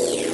you.